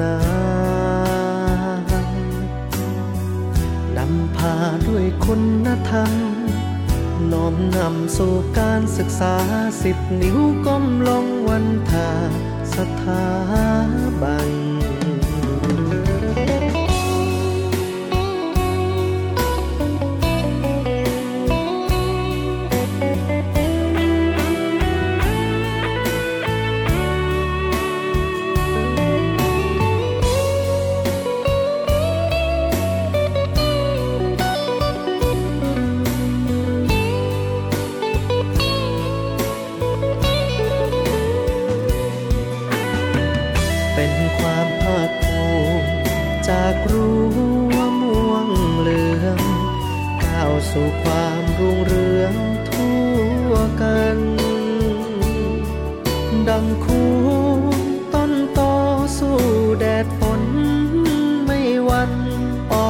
นานำพาด้วยคุณธรรม น้อมนำสู่การศึกษาสิบนิ้วก้มลงวันทาสถาบัน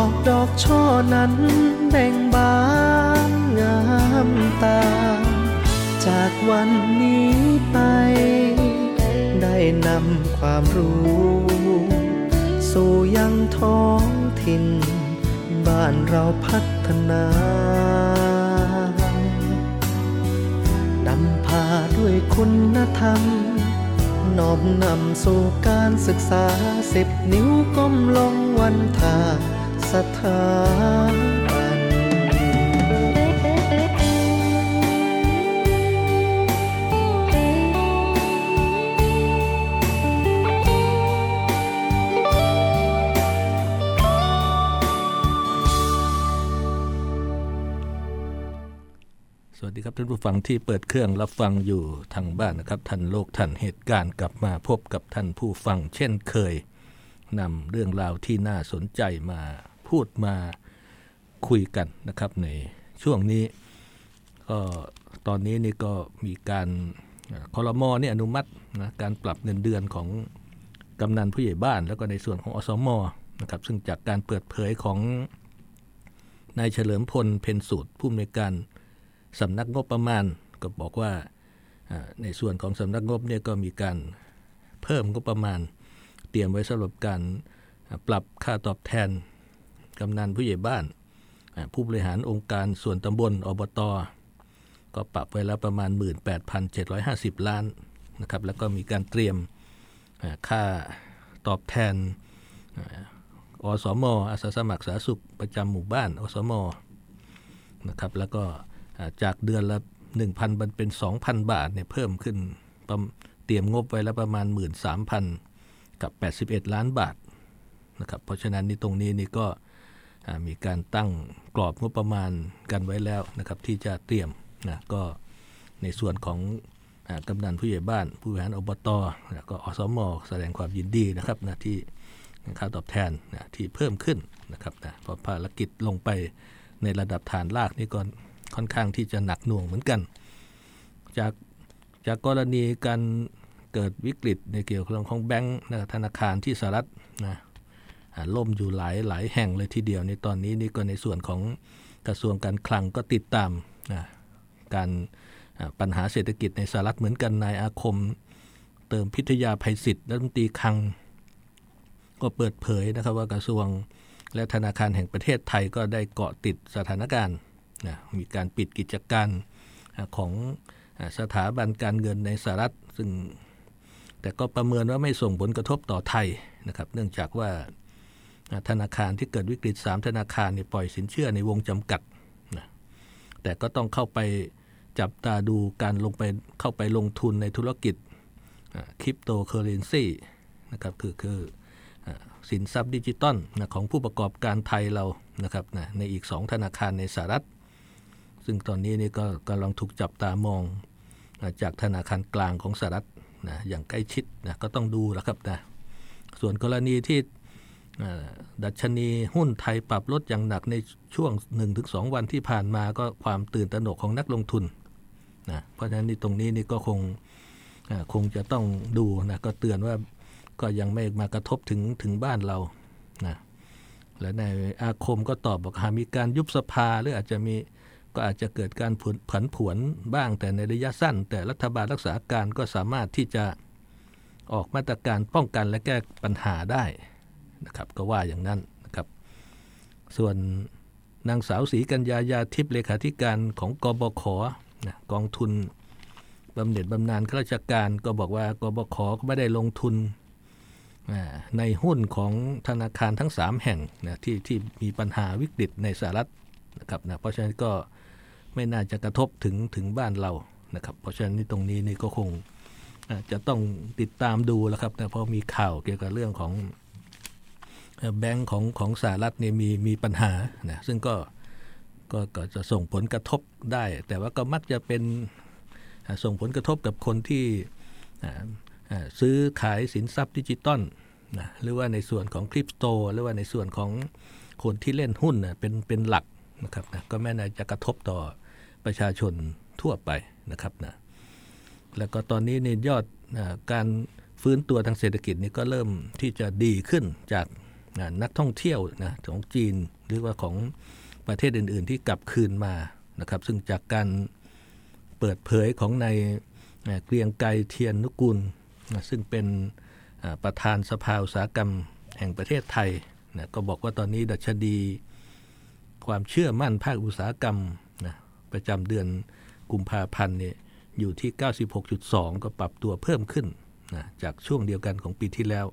ออกดอกช่อนั้นแบ่งบานงามตา จากวันนี้ไป ได้นำความรู้ สู่ยังท้องถิ่น บ้านเราพัฒนานำพาด้วยคุณธรรมน้อมนำสู่การศึกษาสิบนิ้วก้มลงวันทา ครับท่านผู้ฟังที่เปิดเครื่องรับฟังอยู่ทางบ้านนะครับทันโลกทันเหตุการณ์กลับมาพบกับท่านผู้ฟังเช่นเคยนำเรื่องราวที่น่าสนใจมา พูดมาคุยกันนะครับในช่วงนี้ก็ตอนนี้นี่ก็มีการคอรมอนี่อนุมัตินะการปรับเงินเดือนของกำนันผู้ใหญ่บ้าน แล้วก็ในส่วนของอสมนะครับซึ่งจากการเปิดเผยของนายเฉลิมพลเพนสูตรผู้อำนวยการสำนักงบประมาณก็บอกว่าในส่วนของสำนักงบเนี่ยก็มีการเพิ่มงบประมาณ เตรียมไว้สำหรับการปรับค่าตอบแทน กำนันผู้ใหญ่บ้าน ผู้บริหารองค์การส่วนตำบลอบตก็ปรับไว้แล้วประมาณ 18,750 ล้านนะครับแล้วก็มีการเตรียมค่าตอบแทนอสมอาสาสมัครสาธารณสุขประจำหมู่บ้านอสมนะครับแล้วก็จากเดือนละ 1,000มันเป็น 2,000 บาทเนี่ยเพิ่มขึ้นเตรียมงบไว้แล้วประมาณ 13,000 กับ 81 ล้านบาทนะครับเพราะฉะนั้นนี่ตรงนี้นี่ก็ มีการตั้งกรอบงบประมาณกันไว้แล้วนะครับที่จะเตรียมนะก็ในส่วนของกำนันผู้ใหญ่บ้าน ผู้บริหารอบตแล้วก็อสมแสดงความยินดีนะครับนะที่ค่าตอบแทนนะที่เพิ่มขึ้นนะครับนะพราะภารกิจลงไปในระดับฐานรากนี่ก็ค่อนข้างที่จะหนักหน่วงเหมือนกัน จากจากกรณีการเกิดวิกฤตในเกี่ยวกับเรื่องของแบงก์ธนาคารที่สหรัฐนะ ล่มอยู่หลายหลายแห่งเลยทีเดียวในตอนนี้นี่ก็ในส่วนของกระทรวงการคลังก็ติดตามการปัญหาเศรษฐกิจในสหรัฐเหมือนกันนายอาคม เติมพิทยาภัยศิษย์รัฐมนตรีคลัง ก็เปิดเผยนะครับว่ากระทรวงและธนาคารแห่งประเทศไทยก็ได้เกาะติดสถานการณ์มีการปิดกิจการของสถาบันการเงินในสหรัฐซึ่งแต่ก็ประเมินว่าไม่ส่งผลกระทบต่อไทยนะครับ เนื่องจากว่า ธนาคารที่เกิดวิกฤต 3 ธนาคารเนี่ยปล่อยสินเชื่อในวงจำกัดนะแต่ก็ต้องเข้าไปจับตาดูการลงไปเข้าไปลงทุนในธุรกิจคริปโตเคอร์เรนซีนะครับคือคือสินทรัพย์ดิจิตอลนะของผู้ประกอบการไทยเรานะครับนะในอีก 2 ธนาคารในสหรัฐ ซึ่งตอนนี้นี่ก็กำลังถูกจับตามองจากธนาคารกลางของสหรัฐนะอย่างใกล้ชิดนะก็ต้องดูแล้วครับนะส่วนกรณีที่ ดัชนีหุ้นไทยปรับลดอย่างหนักในช่วง 1-2 วันที่ผ่านมาก็ความตื่นตระหนกของนักลงทุนนะเพราะฉะนั้นตรงนี้นี่ก็คงคงจะต้องดูนะก็เตือนว่าก็ยังไม่มากระทบถึงถึงบ้านเรานะและในอาคมก็ตอบบอกหากมีการยุบสภาหรืออาจจะมีก็อาจจะเกิดการผันผวนบ้างแต่ในระยะสั้น แต่รัฐบาลรักษาการก็สามารถที่จะออกมาตรการป้องกันและแก้ปัญหาได้ นะครับก็ว่าอย่างนั้นนะครับส่วนนางสาวศรีกัญญายาทิพย์เลขาธิการของกบขนะกองทุนบำเหน็จบำนาญข้าราชการก็บอกว่ากบขก็ไม่ได้ลงทุนในหุ้นของธนาคารทั้ง 3 แห่งนะที่ที่มีปัญหาวิกฤตในสหรัฐนะครับนะเพราะฉะนั้นก็ไม่น่าจะกระทบถึงถึงบ้านเรานะครับเพราะฉะนั้นตรงนี้นี่ก็คงจะต้องติดตามดูแล้วครับนะเพราะมีข่าวเกี่ยวกับเรื่องของ แบงก์ของของสหรัฐเนี่ยมีมีปัญหานะซึ่งก็ก็ก็จะส่งผลกระทบได้ แต่ว่าก็มักจะเป็นส่งผลกระทบกับคนที่ซื้อขายสินทรัพย์ดิจิตอลนะหรือว่าในส่วนของคริปโตหรือว่าในส่วนของคนที่เล่นหุ้นนะเป็นเป็นหลักนะครับนะก็แม้จะกระทบต่อประชาชนทั่วไปนะครับนะแล้วก็ตอนนี้ในยอดนะการฟื้นตัวทางเศรษฐกิจนี่ก็เริ่มที่จะดีขึ้นจาก นักท่องเที่ยวนะของจีนหรือว่าของประเทศอื่น ๆ ที่กลับคืนมานะครับ ซึ่งจากการเปิดเผยของในเกรียงไกรเทียนนุกุลนะซึ่งเป็นประธานสภาอุตสาหกรรมแห่งประเทศไทยนะก็บอกว่าตอนนี้ดัชนีความเชื่อมั่นภาคอุตสาหกรรมนะประจำเดือนกุมภาพันธ์เนี่ยอยู่ที่ 96.2 ก็ปรับตัวเพิ่มขึ้นนะจากช่วงเดียวกันของปีที่แล้ว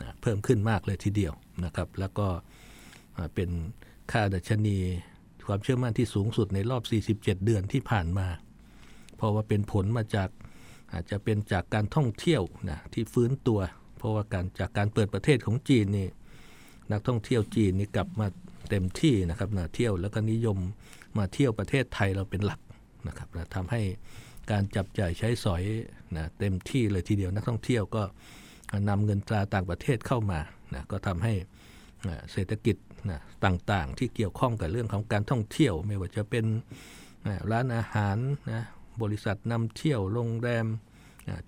นะเพิ่มขึ้นมากเลยทีเดียว นะครับ แล้วก็เป็นค่าดัชนีความเชื่อมั่นที่สูงสุดในรอบ 47 เดือนที่ผ่านมา เพราะว่าเป็นผลมาจากอาจจะเป็นจากการท่องเที่ยวนะที่ฟื้นตัว เพราะว่าการจากการเปิดประเทศของจีนนี่นักท่องเที่ยวจีนนี่กลับมาเต็มที่นะครับนะเที่ยวแล้วก็นิยมมาเที่ยวประเทศไทยเราเป็นหลักนะครับนะทำให้การจับจ่ายใช้สอยนะเต็มที่เลยทีเดียวนักท่องเที่ยวก็นำเงินตราต่างประเทศเข้ามา นะก็ทำให้เศรษฐกิจนะต่างๆ ที่เกี่ยวข้องกับเรื่องของการท่องเที่ยว ไม่ว่าจะเป็นร้านอาหารนะบริษัทนำเที่ยวโรงแรม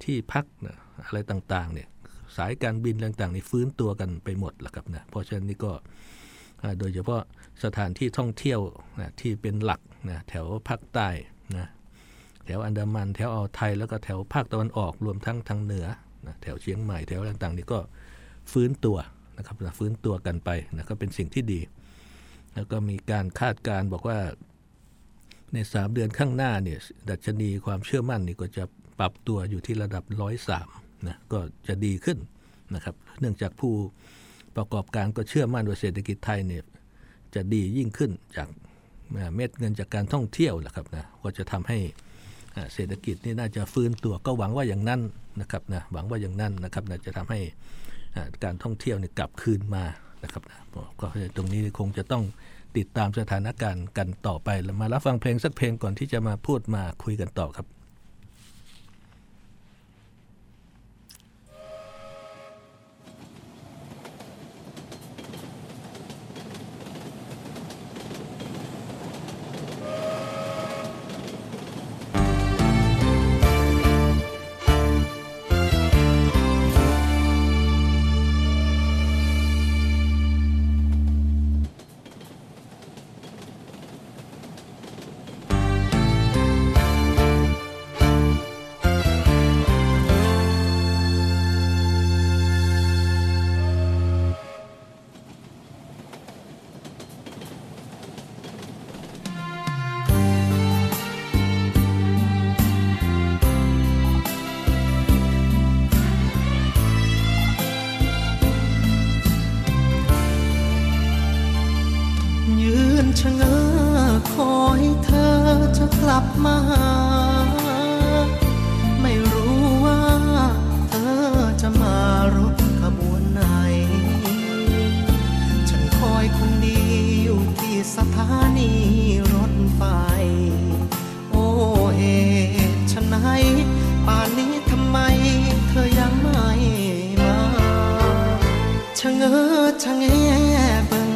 ที่พักนะอะไรต่างๆเนี่ยสายการบินต่างๆนี่ฟื้นตัวกันไปหมดแล้วครับนะเพราะฉะนั้นนี่ก็โดยเฉพาะสถานที่ท่องเที่ยวนะที่เป็นหลักนะแถวภาคใต้นะแถวอันดามันแถวอ่าวไทยแล้วก็แถวภาคตะวันออกรวมทั้งทางเหนือนะแถวเชียงใหม่แถวต่างๆนี่ก็ ฟื้นตัวนะครับฟื้นตัวกันไปนะก็เป็นสิ่งที่ดี แล้วก็มีการคาดการบอกว่าใน 3 เดือนข้างหน้าเนี่ยดัชนีความเชื่อมั่นนี่ก็จะปรับตัวอยู่ที่ระดับร้อยสามนะก็จะดีขึ้นนะครับเนื่องจากผู้ประกอบการก็เชื่อมั่นว่าเศรษฐกิจไทยเนี่ยจะดียิ่งขึ้นจากเม็ดเงินจากการท่องเที่ยวแหละครับนะก็จะทำให้เศรษฐกิจนี่น่าจะฟื้นตัวก็หวังว่าอย่างนั้นนะครับนะหวังว่าอย่างนั้นนะครับนะจะท การท่องเที่ยวเนี่ยกลับคืนมานะครับนะก็ตรงนี้คงจะต้องติดตามสถานการณ์กันต่อไปแล้วมารับฟังเพลงสักเพลงก่อนที่จะมาพูดมาคุยกันต่อครับ มาหา ไม่รู้ว่าเธอจะมารถขบวนไหน ฉันคอยคนเดียวที่สถานีรถไฟ โอ้เอฉันไหนป่านนี้ทำไมเธอยังไม่มาชะเง้อชะแงเบิ่ง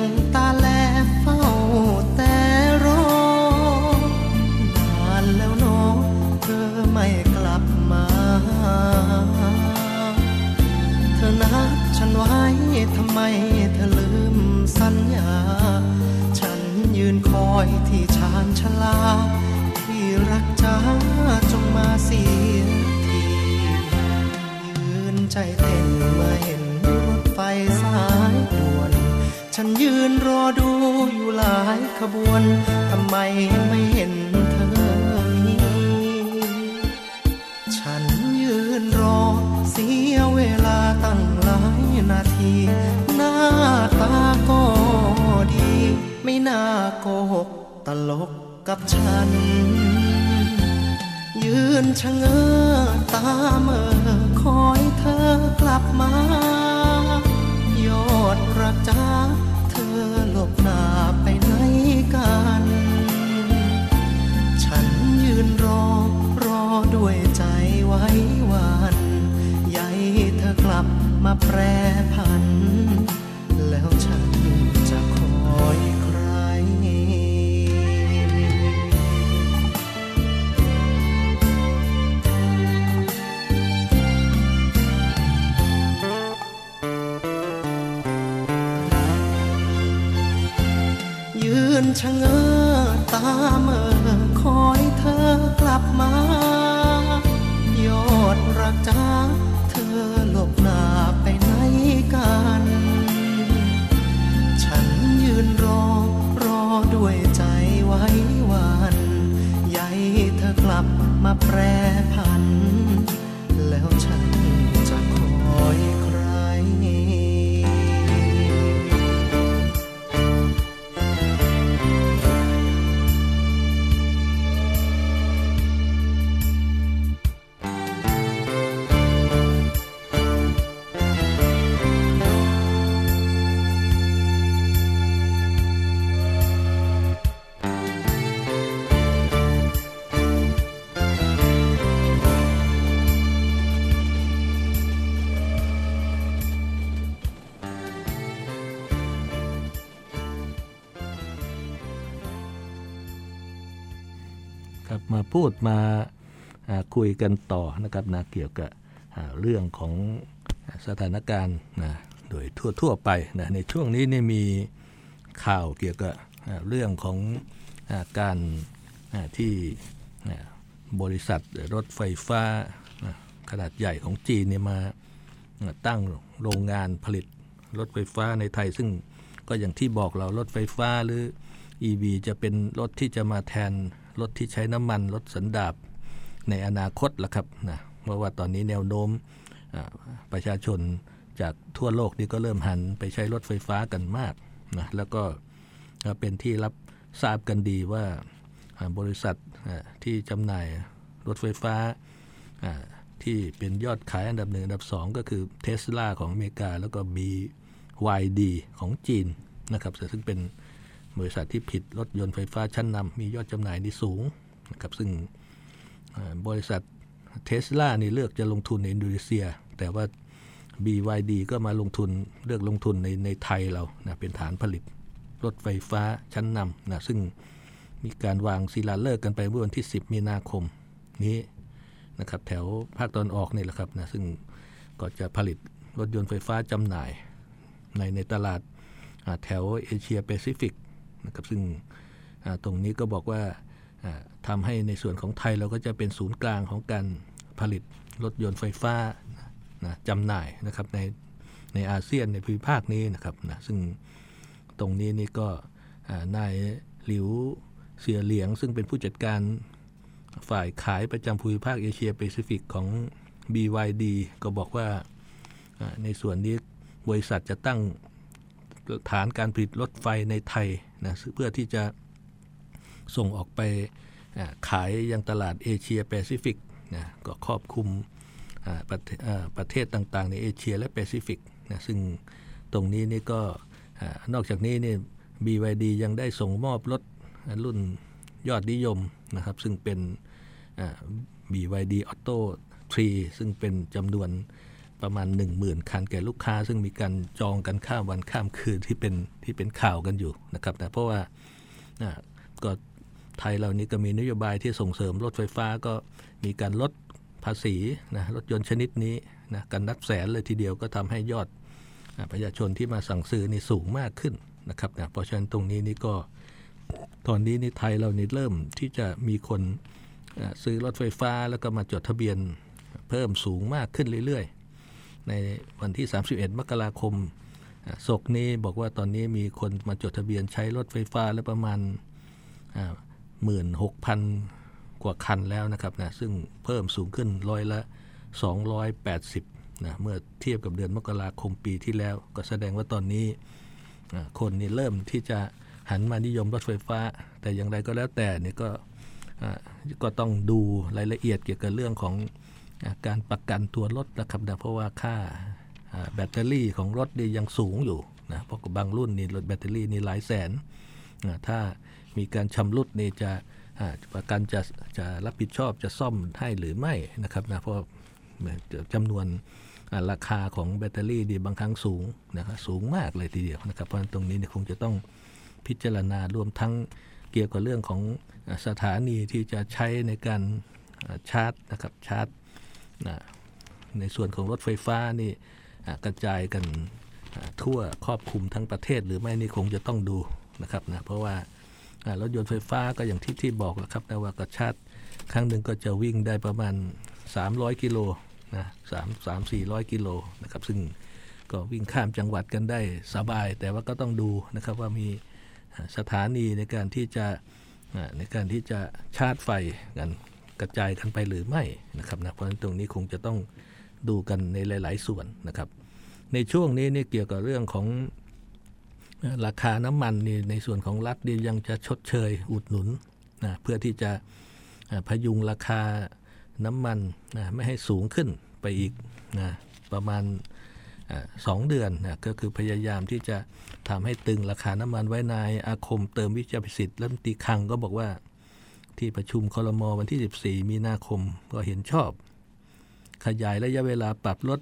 อยที่ชานชลา ที่รักจ้าจงมาเสียทียืนใจเต้นเมื่อเห็นรถไฟสายด่วน ฉันยืนรอดูอยู่หลายขบวน ทำไมไม่เห็นเธอมี ฉันยืนรอเสียเวลาตั้งหลายนาที หน้าตาก็ ไม่น่าโกหกตลกกับฉัน ยืนชะเง้อตาเมื่อคอยเธอกลับมา ยอดรักจ้าเธอหลบหน้าไปไหนกัน ฉันยืนรอรอด้วยใจไว้วัน ใยเธอกลับมาแปรผัน นชะเง้อตาเมื่อคอยเธอกลับมา ยอดรักจ้าเธอหลบหน้าไปไหนกัน ฉันยืนรอรอด้วยใจไว้วัน ใยเธอกลับมาแปร มาพูดมาคุยกันต่อนะครับนะเกี่ยวกับเรื่องของสถานการณ์นะโดยทั่วๆไปนะในช่วงนี้นี่มีข่าวเกี่ยวกับเรื่องของการที่บริษัทรถไฟฟ้าขนาดใหญ่ของจีนเนี่ยมาตั้งโรงงานผลิตรถไฟฟ้าในไทย ซึ่งก็อย่างที่บอกเรารถไฟฟ้าหรือ EV จะเป็นรถที่จะมาแทน รถที่ใช้น้ำมัน รถสันดาบในอนาคตล่ะครับนะเพราะว่าตอนนี้แนวโน้มประชาชนจากทั่วโลกนี่ก็เริ่มหันไปใช้รถไฟฟ้ากันมากนะแล้วก็เป็นที่รับทราบกันดีว่าบริษัทที่จำหน่ายรถไฟฟ้าที่เป็นยอดขายอันดับหนึ่งอันดับ 2 ก็คือเทสลาของอเมริกา แล้วก็ BYD ของจีนนะครับซึ่งเป็น บริษัทที่ผิดรถยนต์ไฟฟ้าชั้นนำมียอดจำหน่ายที่สูงนะครับซึ่งบริษัทเทสลานี่เลือกจะลงทุนในอินโดนีเซีย แต่ว่า BYD ก็มาลงทุนเลือกลงทุนในในไทยเรานะเป็นฐานผลิตรถไฟฟ้าชั้นนำนะซึ่งมีการวางศิลาฤกษ์กันไปเมื่อวันที่ 10 มีนาคมนี้นะครับแถวภาคตอนออกนี่แหละครับนะซึ่งก็จะผลิตรถยนต์ไฟฟ้าจำหน่ายในในตลาดแถวเอเชียแปซิฟิก นะครับซึ่งตรงนี้ก็บอกว่าทำให้ในส่วนของไทยเราก็จะเป็นศูนย์กลางของการผลิตรถยนต์ไฟฟ้านะจำหน่ายนะครับในในอาเซียนในภูมิภาคนี้นะครับนะซึ่งตรงนี้นี่ก็นายหลิวเสียเหลียง ซึ่งเป็นผู้จัดการฝ่ายขายประจำภูมิภาคเอเชียแปซิฟิกของ BYD ก็บอกว่าในส่วนนี้บริษัทจะตั้งฐานการผลิตรถไฟฟ้าในไทย นะเพื่อที่จะส่งออกไปขายยังตลาดเอเชียแปซิฟิกนะก็ครอบคลุมประเทประเทศต่างๆ ในเอเชียและแปซิฟิกนะซึ่งตรงนี้นี่ก็นอกจากนี้นี่ BYD ยังได้ส่งมอบรถรุ่นยอดนิยมนะครับ ซึ่งเป็น BYD Auto 3 ซึ่งเป็นจำนวน ประมาณ 10,000 คันแก่ลูกค้า ซึ่งมีการจองกันข้ามวันข้ามคืนที่เป็นที่เป็นข่าวกันอยู่นะครับนะเพราะว่าก็ไทยเรานี้ก็มีนโยบายที่ส่งเสริมรถไฟฟ้าก็มีการลดภาษีนะรถยนต์ชนิดนี้นะกันนับแสนเลยทีเดียวก็ทำให้ยอดประชาชนที่มาสั่งซื้อนี่สูงมากขึ้นนะครับนะเพราะฉะนั้นตรงนี้นี่ก็ตอนนี้นี่ไทยเรานี่เริ่มที่จะมีคนซื้อรถไฟฟ้าแล้วก็มาจดทะเบียนเพิ่มสูงมากขึ้นเรื่อย ในวันที่ 31 มกราคมศกนี้บอกว่าตอนนี้มีคนมาจดทะเบียนใช้รถไฟฟ้าแล้วประมาณหมื่นหกพันกว่าคันแล้วนะครับนะซึ่งเพิ่มสูงขึ้นร้อยละ 280นะเมื่อเทียบกับเดือนมกราคมปีที่แล้ว ก็แสดงว่าตอนนี้คนนี่เริ่มที่จะหันมานิยมรถไฟฟ้า แต่อย่างไรก็แล้วแต่นี่ก็ก็ต้องดูรายละเอียดเกี่ยวกับเรื่องของ การประกันตัวรถนะครับนะเพราะว่าค่าแบตเตอรี่ของรถนี่ยังสูงอยู่นะเพราะบางรุ่นนี่รถแบตเตอรี่นี่หลายแสนถ้ามีการชำรุดนี่จะประกันจะจะรับผิดชอบจะซ่อมให้หรือไม่นะครับนะเพราะจำนวนราคาของแบตเตอรี่ดีบางครั้งสูงนะครับสูงมากเลยทีเดียวนะครับเพราะตรงนี้เนี่ยคงจะต้องพิจารณารวมทั้งเกี่ยวกับเรื่องของสถานีที่จะใช้ในการชาร์จนะครับชาร์จ ในส่วนของรถไฟฟ้านี่กระจายกันทั่วครอบคลุมทั้งประเทศ หรือไม่นี่คงจะต้องดูนะครับนะเพราะว่ารถยนต์ไฟฟ้าก็อย่างที่ที่บอกแล้วครับนะว่ากระชาร์จครั้งหนึ่งก็จะวิ่งได้ประมาณ 300 กิโลนะสามสามสี่ร้อยกิโลนะครับซึ่งก็วิ่งข้ามจังหวัดกันได้สบาย แต่ว่าก็ต้องดูนะครับว่ามีสถานีในการที่จะในการที่จะชาร์จไฟกัน กระจายกันไปหรือไม่นะครับนะเพราะฉะนั้นตรงนี้คงจะต้องดูกันในหลาย ๆ ส่วนนะครับ ในช่วงนี้เนี่ยเกี่ยวกับเรื่องของราคาน้ำมันนี่ในส่วนของรัฐนี่ยังจะชดเชยอุดหนุนนะเพื่อที่จะพยุงราคาน้ำมันนะไม่ให้สูงขึ้นไปอีกนะประมาณสองเดือนนะก็คือพยายามที่จะทำให้ตึงราคาน้ำมันไว้นายอาคมเติมวิจัยพิสิทธิ์รัฐมนตรีคังก็บอกว่า ที่ประชุมคอรมอวันที่ 14 มีนาคมก็เห็นชอบ ขยายระยะเวลาปรับลด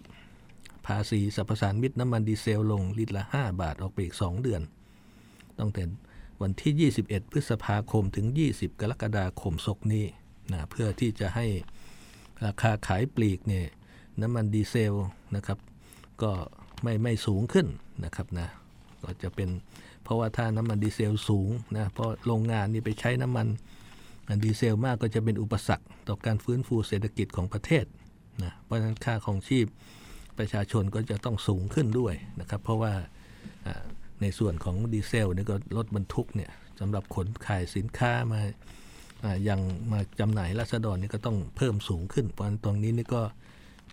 ภาษีสรรพสานมิตรน้ำมันดีเซลลงลิตรละ 5 บาทออกไปอีก 2 เดือน ตั้งแต่วันที่ 21 พฤษภาคมถึง 20 กรกฎาคมศกนี้นะเพื่อที่จะให้ราคาขายปลีกเนี่ยน้ำมันดีเซลนะครับ ก็ไม่ไม่สูงขึ้นนะครับนะก็จะเป็นเพราะว่าถ้าน้ำมันดีเซลสูงนะเพราะโรงงานนี่ไปใช้น้ำมัน ดีเซลมากก็จะเป็นอุปสรรคต่อการฟื้นฟูเศรษฐกิจของประเทศนะเพราะฉะนั้นค่าของชีพประชาชนก็จะต้องสูงขึ้นด้วยนะครับ เพราะว่าในส่วนของดีเซลนี่ก็รถบรรทุกเนี่ยสำหรับขนขายสินค้ามาอยังมาจำหน่ายรัษฎรนี่ก็ต้องเพิ่มสูงขึ้น เพราะฉะนั้นตรงนี้นี่ก็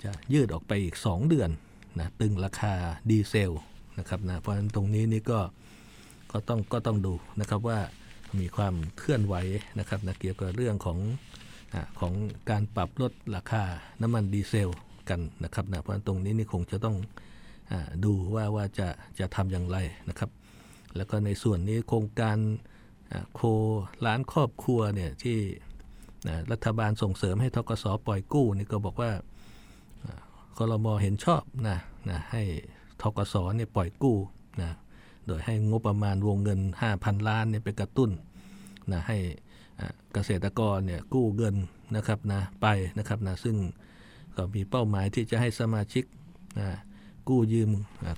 จะยืดออกไปอีก 2 เดือนนะตึงราคาดีเซลนะครับนะเพราะฉะนั้นตรงนี้นี่ก็ก็ต้องก็ต้องดูนะครับว่า มีความเคลื่อนไหวนะครับนะเกี่ยวกับเรื่องของของการปรับลดราคาน้ำมันดีเซลกันนะครับนะเพราะตรงนี้นี่คงจะต้องอดูว่าว่าจะจะทำอย่างไรนะครับ แล้วก็ในส่วนนี้โครงการโคล้านครอบครัวเนี่ยที่รัฐบาลส่งเสริมให้ทกสปล่อยกู้นี่ก็บอกว่าคอรมอเห็นชอบนะนะให้ทกสเนี่ยปล่อยกู้นะ โดยให้งบประมาณวงเงิน 5,000 ล้านเนี่ยไปกระตุ้นนะให้เกษตรกรเนี่ยกู้เงินนะครับนะไปนะครับนะซึ่งก็มีเป้าหมายที่จะให้สมาชิกนะกู้ยืม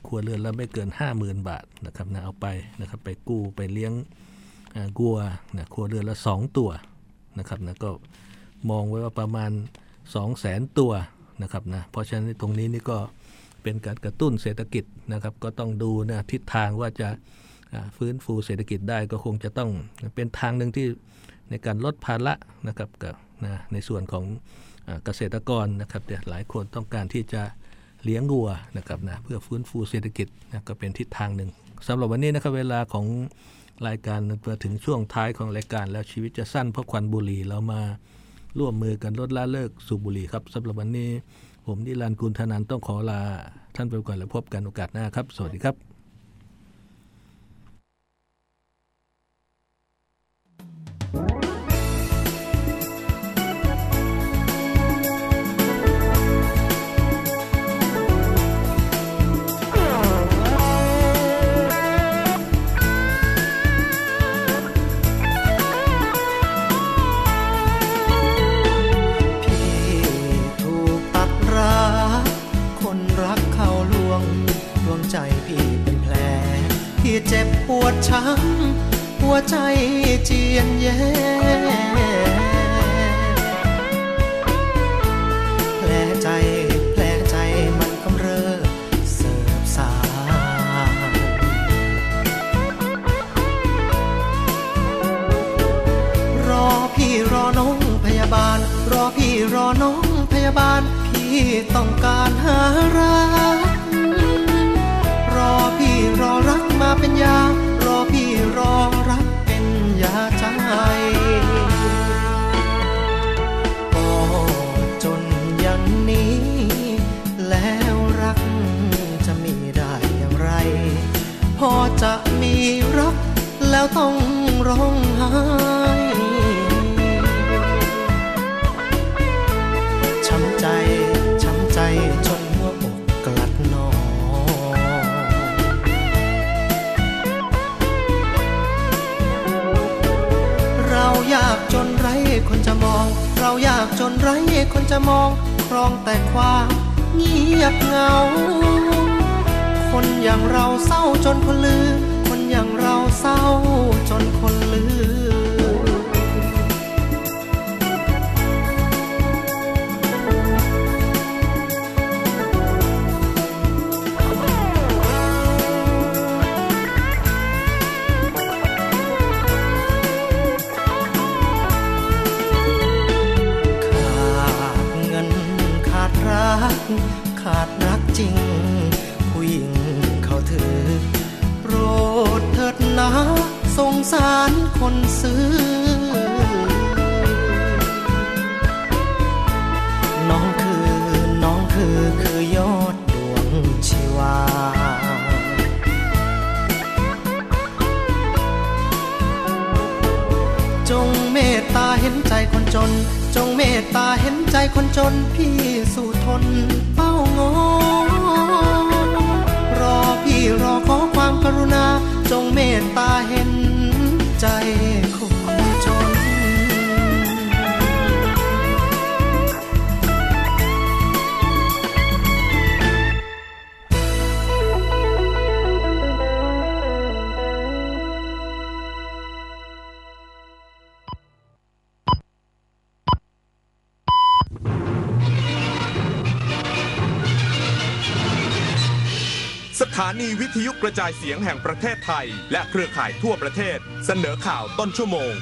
ครัวเรือนละไม่เกิน 50,000 บาทนะครับนะเอาไปนะครับไปกู้ไปเลี้ยงกัวนะครัวเรือนละ 2 ตัวนะครับนะก็มองไว้ว่าประมาณ 200,000 ตัวนะครับนะเพราะฉะนั้นตรงนี้นี่ก็ เป็นการกระตุ้นเศรษฐกิจนะครับ ก็ต้องดูนะทิศทางว่าจะฟื้นฟูเศรษฐกิจได้ก็คงจะต้องเป็นทางหนึ่งที่ในการลดภาระนะครับกับนะในส่วนของเกษตรกรนะครับแต่หลายคนต้องการที่จะเลี้ยงวัวนะครับนะเพื่อฟื้นฟูเศรษฐกิจนะก็เป็นทิศทางหนึ่งสำหรับวันนี้นะครับเวลาของรายการมาถึงช่วงท้ายของรายการ แล้วชีวิตจะสั้นเพราะควันบุหรี่เรามาร่วมมือกันลดละเลิกสูบบุหรี่ครับสำหรับวันนี้ ผมนิรันดร์กุลธนันต้องขอลาท่านไปก่อนแล้วพบกันโอกาสหน้าครับ สวัสดีครับ อย่างเราเศร้าจนคนลืมคนอย่างเราเศร้าจนคน เห็นใจคนจน จงเมตตาเห็นใจคนจน พี่สู่ทนเฝ้างอรอพี่รอขอความกรุณา จงเมตตาเห็นใจคน นีวิทยุกระจายเสียงแห่งประเทศไทย และเครือข่ายทั่วประเทศ เสนอข่าวต้นชั่วโมง